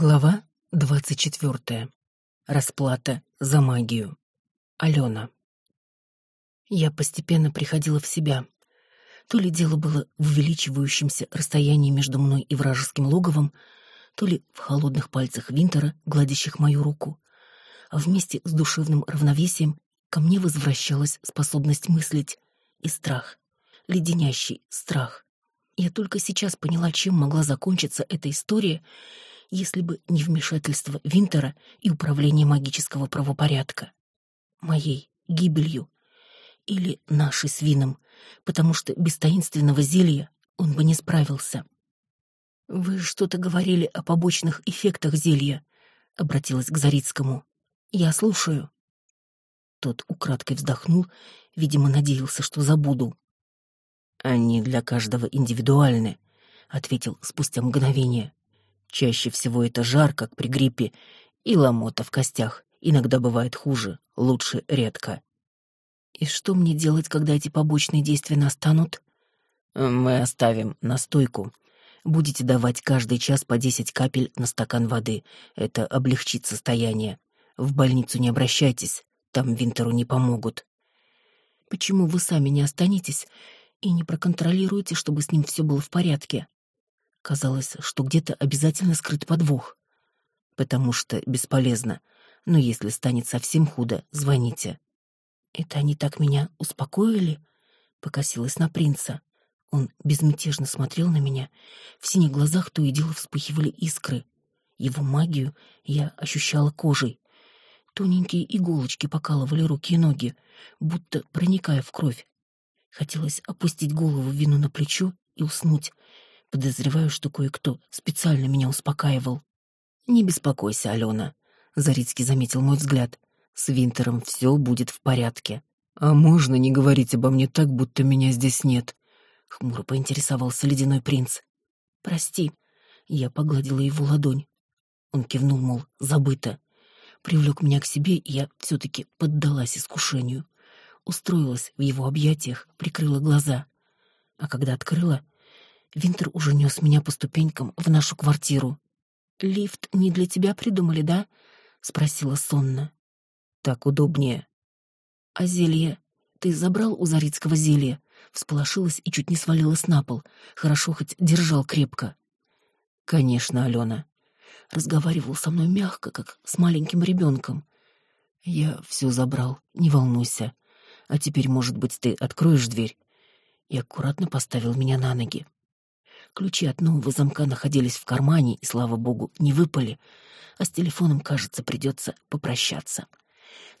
Глава двадцать четвертая. Расплата за магию. Алена. Я постепенно приходила в себя. То ли дело было в увеличивающемся расстоянии между мной и вражеским логовом, то ли в холодных пальцах Винтера, гладящих мою руку. А вместе с душевным равновесием ко мне возвращалась способность мыслить и страх, леденящий страх. Я только сейчас поняла, чем могла закончиться эта история — если бы не вмешательство Винтера и управление магического правопорядка. Моей гибелью или нашей с Вином, потому что без таинственного зелья он бы не справился. «Вы что-то говорили о побочных эффектах зелья», — обратилась к Зарицкому. «Я слушаю». Тот украдкой вздохнул, видимо, надеялся, что забуду. «Они для каждого индивидуальны», — ответил спустя мгновение. Чаще всего это жар, как при гриппе, и ломота в костях. Иногда бывает хуже, лучше редко. И что мне делать, когда эти побочные действия настанут? Мы оставим настойку. Будете давать каждый час по десять капель на стакан воды. Это облегчит состояние. В больницу не обращайтесь, там Винтеру не помогут. Почему вы сами не останетесь и не проконтролируете, чтобы с ним все было в порядке? Казалось, что где-то обязательно скрыт подвох. Потому что бесполезно. Но если станет совсем худо, звоните. Это они так меня успокоили? Покосилась на принца. Он безмятежно смотрел на меня. В синих глазах то и дело вспыхивали искры. Его магию я ощущала кожей. Тоненькие иголочки покалывали руки и ноги, будто проникая в кровь. Хотелось опустить голову вину на плечо и уснуть, Подозреваю, что кое-кто специально меня успокаивал. «Не беспокойся, Алена», — Зарицкий заметил мой взгляд. «С Винтером все будет в порядке». «А можно не говорить обо мне так, будто меня здесь нет?» — хмуро поинтересовался ледяной принц. «Прости», — я погладила его ладонь. Он кивнул, мол, забыто. Привлек меня к себе, и я все-таки поддалась искушению. Устроилась в его объятиях, прикрыла глаза. А когда открыла, Винтер уже нес меня по ступенькам в нашу квартиру. «Лифт не для тебя придумали, да?» — спросила сонно. «Так удобнее». «А зелье? Ты забрал у Зарицкого зелье?» Всполошилась и чуть не свалилась на пол. Хорошо хоть держал крепко. «Конечно, Алена». Разговаривал со мной мягко, как с маленьким ребенком. «Я все забрал, не волнуйся. А теперь, может быть, ты откроешь дверь?» И аккуратно поставил меня на ноги. Ключи от нового замка находились в кармане и, слава богу, не выпали. А с телефоном, кажется, придется попрощаться.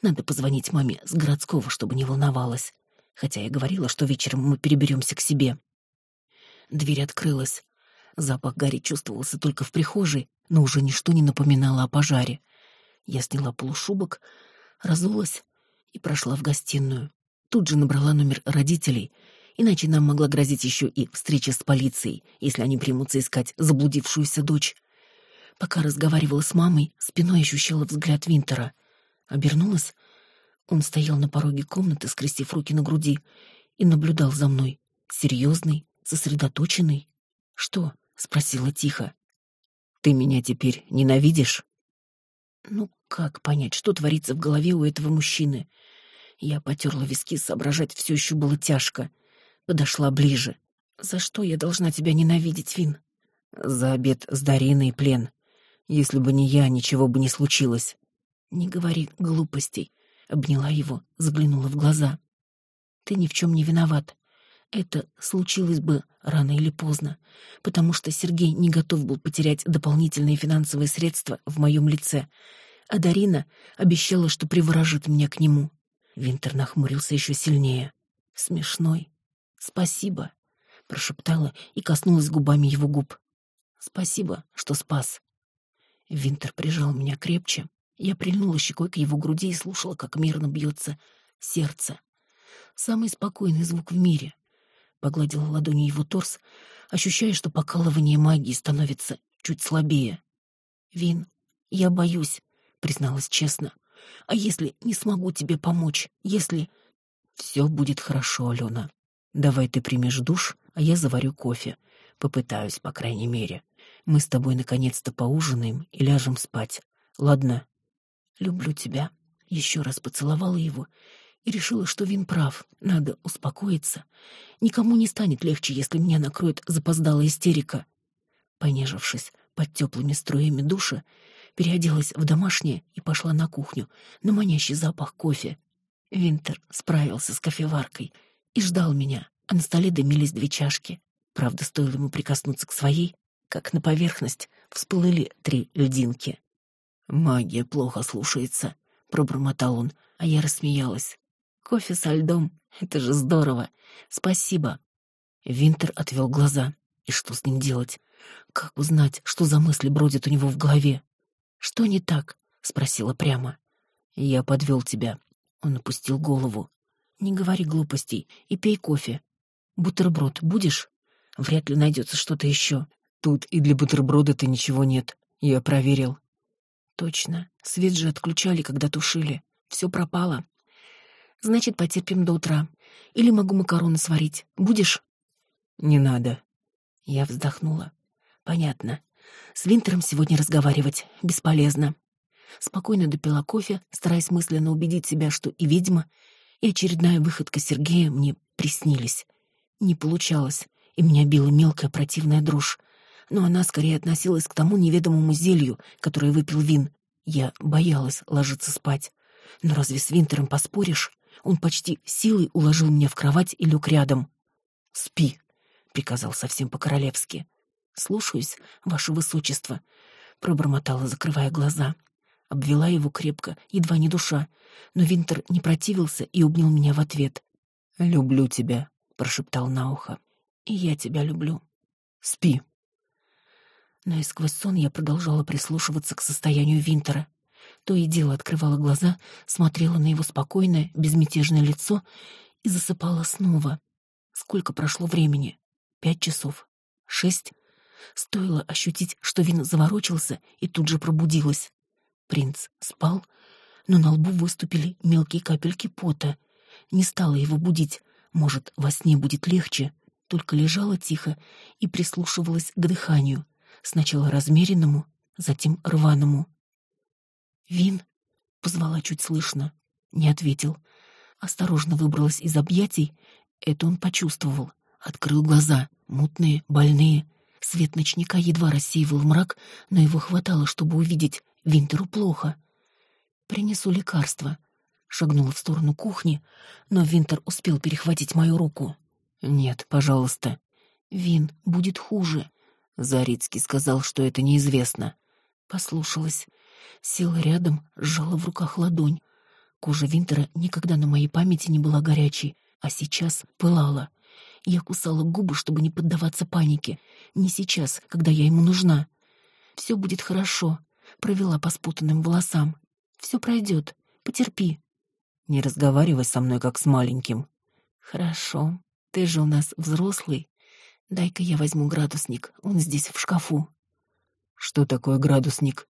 Надо позвонить маме с городского, чтобы не волновалась. Хотя я говорила, что вечером мы переберемся к себе. Дверь открылась. Запах гари чувствовался только в прихожей, но уже ничто не напоминало о пожаре. Я сняла полушубок, разулась и прошла в гостиную. Тут же набрала номер родителей — иначе нам могла грозить еще и встреча с полицией, если они примутся искать заблудившуюся дочь. Пока разговаривала с мамой, спиной ощущала взгляд Винтера. Обернулась. Он стоял на пороге комнаты, скрестив руки на груди, и наблюдал за мной. Серьезный, сосредоточенный. «Что?» — спросила тихо. «Ты меня теперь ненавидишь?» Ну, как понять, что творится в голове у этого мужчины? Я потерла виски, соображать все еще было тяжко подошла ближе. «За что я должна тебя ненавидеть, Вин?» «За обед с Дариной и плен. Если бы не я, ничего бы не случилось». «Не говори глупостей», — обняла его, заглянула в глаза. «Ты ни в чем не виноват. Это случилось бы рано или поздно, потому что Сергей не готов был потерять дополнительные финансовые средства в моем лице, а Дарина обещала, что приворожит меня к нему». Винтер нахмурился еще сильнее. «Смешной, «Спасибо», — прошептала и коснулась губами его губ. «Спасибо, что спас». Винтер прижал меня крепче. Я прильнула щекой к его груди и слушала, как мирно бьется сердце. Самый спокойный звук в мире. Погладила ладонью его торс, ощущая, что покалывание магии становится чуть слабее. «Вин, я боюсь», — призналась честно. «А если не смогу тебе помочь? Если...» «Все будет хорошо, Алена», Давай ты примешь душ, а я заварю кофе. Попытаюсь, по крайней мере. Мы с тобой наконец-то поужинаем и ляжем спать. Ладно? Люблю тебя. Еще раз поцеловала его и решила, что Вин прав. Надо успокоиться. Никому не станет легче, если меня накроет запоздалая истерика. Понежившись под теплыми струями душа, переоделась в домашнее и пошла на кухню, на манящий запах кофе. Винтер справился с кофеваркой и ждал меня, а на столе дымились две чашки. Правда, стоило ему прикоснуться к своей, как на поверхность всплыли три льдинки. «Магия плохо слушается», — пробормотал он, а я рассмеялась. «Кофе со льдом — это же здорово! Спасибо!» Винтер отвел глаза. И что с ним делать? Как узнать, что за мысли бродят у него в голове? «Что не так?» — спросила прямо. «Я подвел тебя». Он опустил голову. «Не говори глупостей и пей кофе. Бутерброд будешь? Вряд ли найдется что-то еще. Тут и для бутерброда-то ничего нет. Я проверил». «Точно. Свет же отключали, когда тушили. Все пропало. Значит, потерпим до утра. Или могу макароны сварить. Будешь?» «Не надо». Я вздохнула. «Понятно. С Винтером сегодня разговаривать бесполезно. Спокойно допила кофе, стараясь мысленно убедить себя, что и ведьма, и очередная выходка Сергея мне приснились. Не получалось, и меня била мелкая противная дрожь. Но она скорее относилась к тому неведомому зелью, которое выпил Вин. Я боялась ложиться спать. Но разве с Винтером поспоришь? Он почти силой уложил меня в кровать и лег рядом. «Спи», — приказал совсем по-королевски. «Слушаюсь, ваше высочество», — пробормотала, закрывая глаза. Обвела его крепко, едва не душа, но Винтер не противился и обнял меня в ответ. «Люблю тебя», — прошептал на ухо. «И я тебя люблю. Спи». Но и сквозь сон я продолжала прислушиваться к состоянию Винтера. То и дело открывала глаза, смотрела на его спокойное, безмятежное лицо и засыпала снова. Сколько прошло времени? Пять часов? Шесть? Стоило ощутить, что Вин заворочился и тут же пробудилась. Принц спал, но на лбу выступили мелкие капельки пота. Не стала его будить. Может, во сне будет легче. Только лежала тихо и прислушивалась к дыханию. Сначала размеренному, затем рваному. «Вин?» — позвала чуть слышно. Не ответил. Осторожно выбралась из объятий. Это он почувствовал. Открыл глаза, мутные, больные. Свет ночника едва рассеивал мрак, но его хватало, чтобы увидеть. Винтеру плохо. «Принесу лекарство», — шагнула в сторону кухни, но Винтер успел перехватить мою руку. «Нет, пожалуйста». «Вин, будет хуже». Зарицкий сказал, что это неизвестно. Послушалась. Села рядом, сжала в руках ладонь. Кожа Винтера никогда на моей памяти не была горячей, а сейчас пылала. Я кусала губы, чтобы не поддаваться панике. Не сейчас, когда я ему нужна. Все будет хорошо. Провела по спутанным волосам. Все пройдет. Потерпи. Не разговаривай со мной, как с маленьким. Хорошо. Ты же у нас взрослый. Дай-ка я возьму градусник. Он здесь в шкафу. Что такое градусник?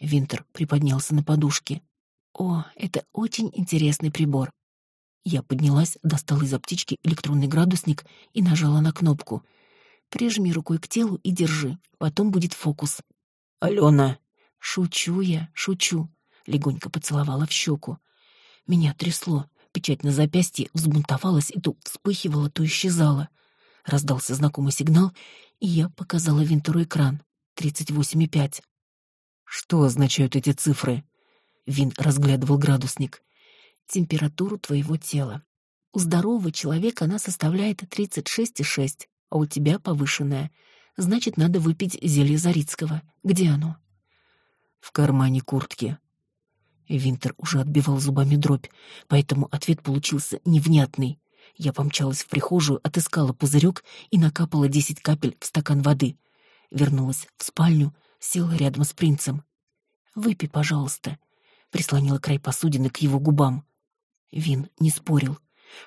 Винтер приподнялся на подушке. О, это очень интересный прибор. Я поднялась, достала из аптечки электронный градусник и нажала на кнопку. Прижми рукой к телу и держи, потом будет фокус. Алена, шучу я, шучу. Легонько поцеловала в щеку. Меня трясло. Печать на запястье взбунтовалась и то вспыхивала, то исчезала. Раздался знакомый сигнал, и я показала Винтеру экран. Тридцать восемь и пять. Что означают эти цифры? Вин разглядывал градусник температуру твоего тела. У здорового человека она составляет 36,6, а у тебя повышенная. Значит, надо выпить зелье Зарицкого. Где оно? В кармане куртки. Винтер уже отбивал зубами дробь, поэтому ответ получился невнятный. Я помчалась в прихожую, отыскала пузырек и накапала десять капель в стакан воды. Вернулась в спальню, села рядом с принцем. «Выпей, пожалуйста», — прислонила край посудины к его губам. Вин не спорил.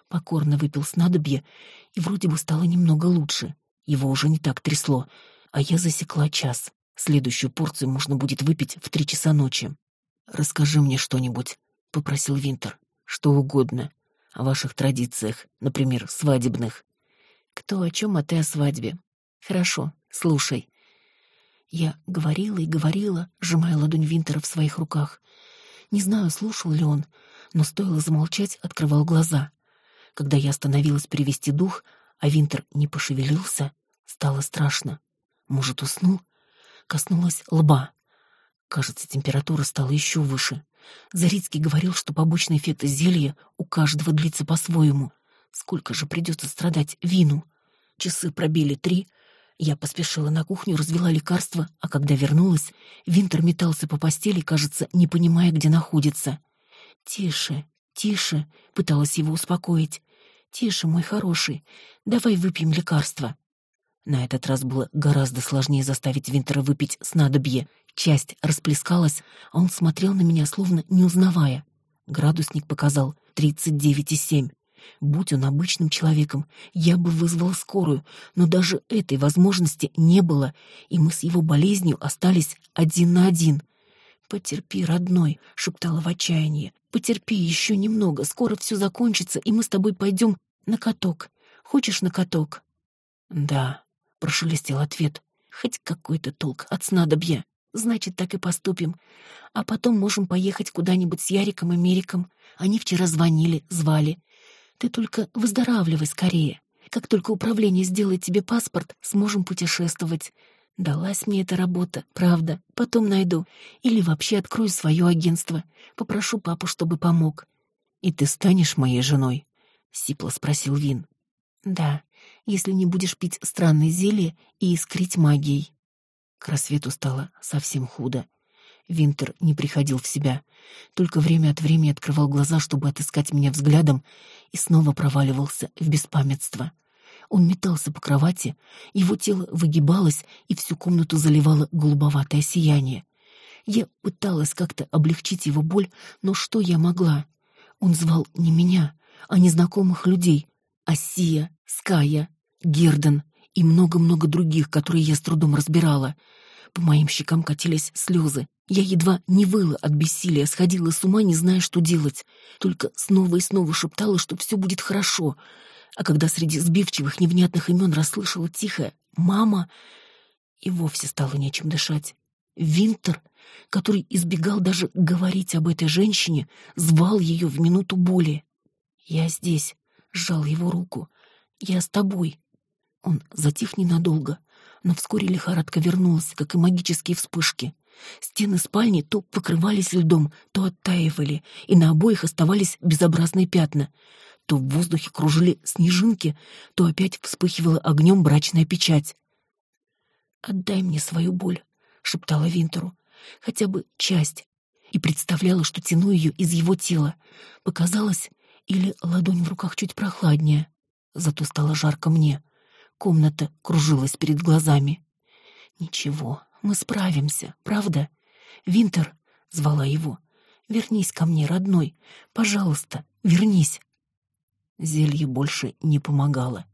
Покорно выпил снадобье, и вроде бы стало немного лучше. Его уже не так трясло, а я засекла час. Следующую порцию можно будет выпить в три часа ночи. «Расскажи мне что-нибудь», — попросил Винтер. «Что угодно. О ваших традициях, например, свадебных». «Кто о чем, а ты о свадьбе?» Хорошо, слушай. Я говорила и говорила, сжимая ладонь Винтера в своих руках. Не знаю, слушал ли он, но стоило замолчать, открывал глаза. Когда я остановилась перевести дух, а Винтер не пошевелился, стало страшно. Может, уснул? Коснулась лба. Кажется, температура стала еще выше. Зарицкий говорил, что побочный эффект зелья у каждого длится по-своему. Сколько же придется страдать вину? Часы пробили три. Я поспешила на кухню, развела лекарство, а когда вернулась, Винтер метался по постели, кажется, не понимая, где находится. «Тише, тише», — пыталась его успокоить. «Тише, мой хороший, давай выпьем лекарство». На этот раз было гораздо сложнее заставить Винтера выпить снадобье. Часть расплескалась, а он смотрел на меня, словно не узнавая. Градусник показал тридцать девять и семь. Будь он обычным человеком, я бы вызвал скорую, но даже этой возможности не было, и мы с его болезнью остались один на один. «Потерпи, родной», — шептала в отчаянии. «Потерпи еще немного, скоро все закончится, и мы с тобой пойдем на каток. Хочешь на каток?» «Да», — прошелестел ответ. «Хоть какой-то толк от снадобья. Значит, так и поступим. А потом можем поехать куда-нибудь с Яриком и Мериком. Они вчера звонили, звали. Ты только выздоравливай скорее. Как только управление сделает тебе паспорт, сможем путешествовать. Далась мне эта работа, правда. Потом найду. Или вообще открою свое агентство. Попрошу папу, чтобы помог. «И ты станешь моей женой?» — сипло спросил Вин. «Да, если не будешь пить странные зелья и искрить магией». К рассвету стало совсем худо. Винтер не приходил в себя, только время от времени открывал глаза, чтобы отыскать меня взглядом, и снова проваливался в беспамятство. Он метался по кровати, его тело выгибалось, и всю комнату заливало голубоватое сияние. Я пыталась как-то облегчить его боль, но что я могла? Он звал не меня, а незнакомых людей. Асия, Ская, Герден и много-много других, которые я с трудом разбирала. По моим щекам катились слезы. Я едва не выла от бессилия, сходила с ума, не зная, что делать. Только снова и снова шептала, что все будет хорошо. А когда среди сбивчивых невнятных имен расслышала тихое «мама», и вовсе стало нечем дышать. Винтер, который избегал даже говорить об этой женщине, звал ее в минуту боли. «Я здесь», — сжал его руку. «Я с тобой». Он затих ненадолго, но вскоре лихорадка вернулась, как и магические вспышки. Стены спальни то покрывались льдом, то оттаивали, и на обоих оставались безобразные пятна. То в воздухе кружили снежинки, то опять вспыхивала огнем брачная печать. «Отдай мне свою боль», — шептала Винтеру, — «хотя бы часть». И представляла, что тяну ее из его тела. Показалось, или ладонь в руках чуть прохладнее. Зато стало жарко мне. Комната кружилась перед глазами. «Ничего, мы справимся, правда? Винтер», — звала его, — «вернись ко мне, родной. Пожалуйста, вернись». Зелье больше не помогало.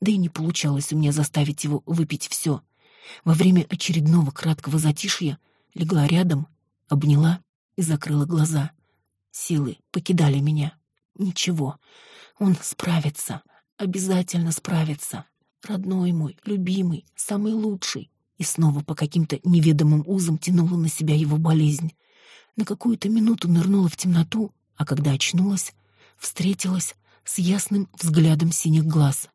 Да и не получалось у меня заставить его выпить все. Во время очередного краткого затишья легла рядом, обняла и закрыла глаза. Силы покидали меня. Ничего, он справится, обязательно справится родной мой, любимый, самый лучший. И снова по каким-то неведомым узам тянула на себя его болезнь. На какую-то минуту нырнула в темноту, а когда очнулась, встретилась с ясным взглядом синих глаз.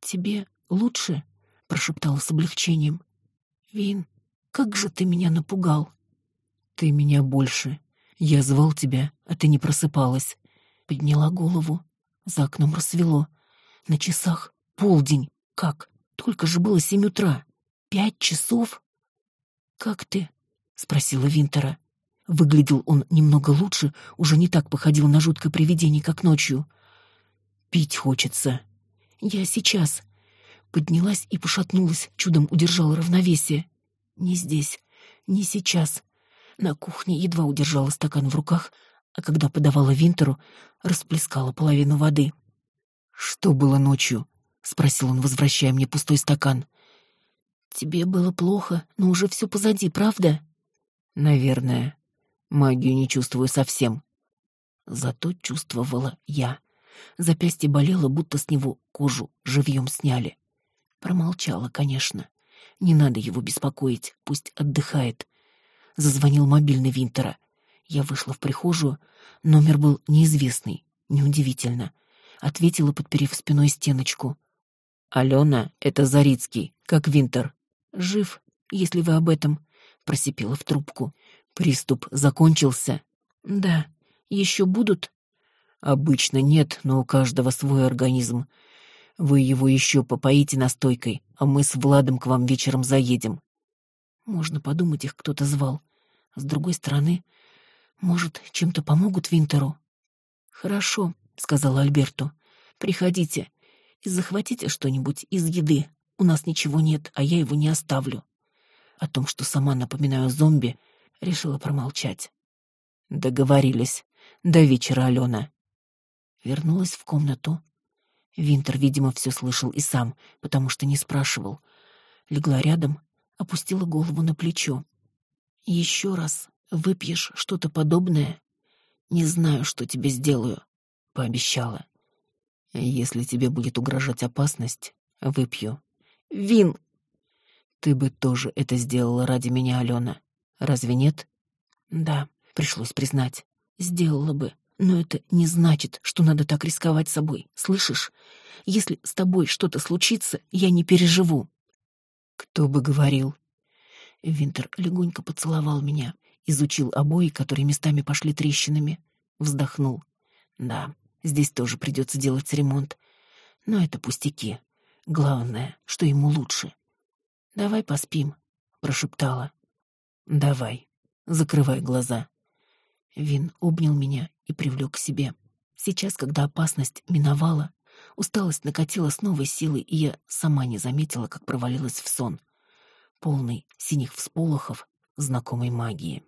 «Тебе лучше?» — прошептала с облегчением. «Вин, как же ты меня напугал!» «Ты меня больше. Я звал тебя, а ты не просыпалась». Подняла голову. За окном рассвело. На часах полдень. Как? Только же было семь утра. Пять часов? Как ты? спросила Винтера. Выглядел он немного лучше, уже не так походил на жуткое привидение, как ночью. Пить хочется. Я сейчас. Поднялась и пошатнулась, чудом удержала равновесие. Не здесь, не сейчас. На кухне едва удержала стакан в руках, а когда подавала Винтеру, расплескала половину воды. Что было ночью? — спросил он, возвращая мне пустой стакан. «Тебе было плохо, но уже все позади, правда?» «Наверное. Магию не чувствую совсем». Зато чувствовала я. Запястье болело, будто с него кожу живьем сняли. Промолчала, конечно. Не надо его беспокоить, пусть отдыхает. Зазвонил мобильный Винтера. Я вышла в прихожую, номер был неизвестный, неудивительно. Ответила, подперев спиной стеночку. «Алена, это Зарицкий, как Винтер». «Жив, если вы об этом», — просипела в трубку. «Приступ закончился?» «Да. Еще будут?» «Обычно нет, но у каждого свой организм. Вы его еще попоите настойкой, а мы с Владом к вам вечером заедем». Можно подумать, их кто-то звал. С другой стороны, может, чем-то помогут Винтеру? «Хорошо», — сказала Альберту. «Приходите и захватите что-нибудь из еды. У нас ничего нет, а я его не оставлю». О том, что сама напоминаю зомби, решила промолчать. «Договорились. До вечера, Алена». Вернулась в комнату. Винтер, видимо, все слышал и сам, потому что не спрашивал. Легла рядом, опустила голову на плечо. «Еще раз выпьешь что-то подобное, не знаю, что тебе сделаю», — пообещала. «Если тебе будет угрожать опасность, выпью». «Вин!» «Ты бы тоже это сделала ради меня, Алена. Разве нет?» «Да», — пришлось признать. «Сделала бы. Но это не значит, что надо так рисковать собой, слышишь? Если с тобой что-то случится, я не переживу». «Кто бы говорил?» Винтер легонько поцеловал меня, изучил обои, которые местами пошли трещинами, вздохнул. «Да, здесь тоже придется делать ремонт. Но это пустяки. Главное, что ему лучше». «Давай поспим», — прошептала. «Давай, закрывай глаза». Вин обнял меня и привлек к себе. Сейчас, когда опасность миновала, усталость накатила с новой силой, и я сама не заметила, как провалилась в сон, полный синих всполохов знакомой магии.